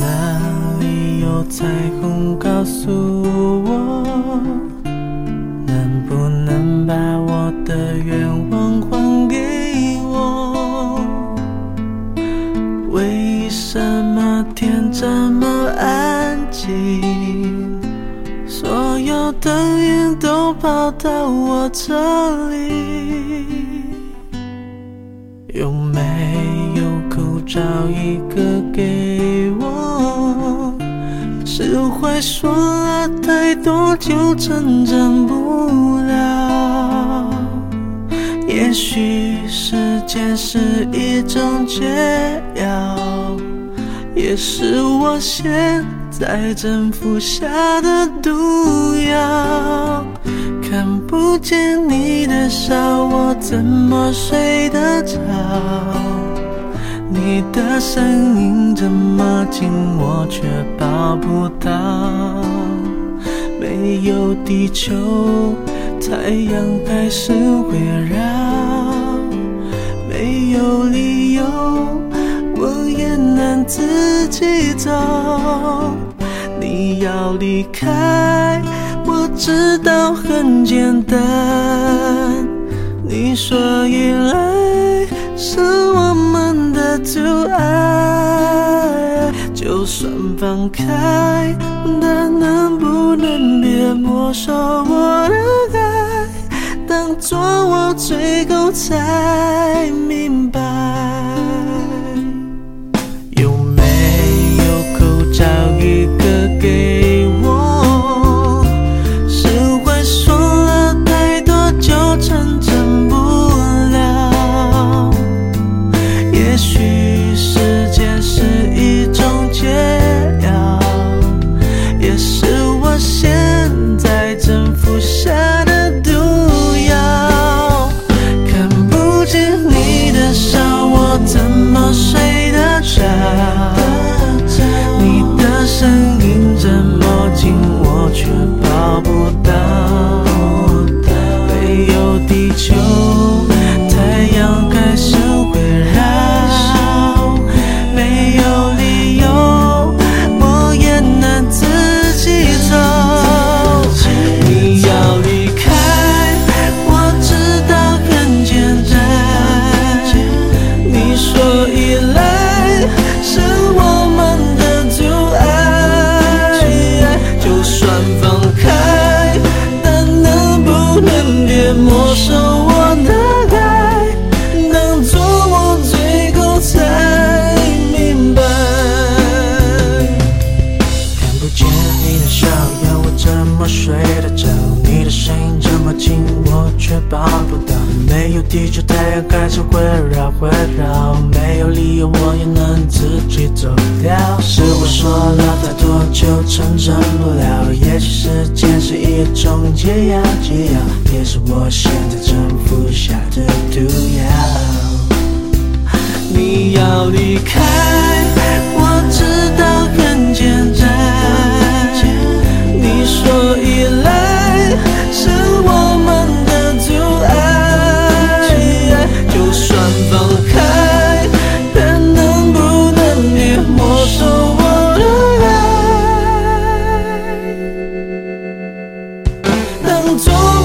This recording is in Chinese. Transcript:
哪里有彩虹告诉我，能不能把我的愿望还给我？为什么天这么安静？所有灯影都跑到我这里，有没有口罩一个释怀说了太多就成长不了。也许时间是一种解药，也是我现在正服下的毒药。看不见你的笑，我怎么睡得着？你的声音这么近，我却抱不到。没有地球，太阳还是会绕。没有理由，我也能自己走。你要离开，我知道很简单。你说依赖是阻碍，就算放开，但能不能别没收我的爱？当作我最后才明白，帮不到。没有地球，太阳还是会绕会绕。没有理由，我也能自己走掉。是我说了太多就成真不了。也许时间是一种解药，解药也是我现在正服下的毒药。你要离开。做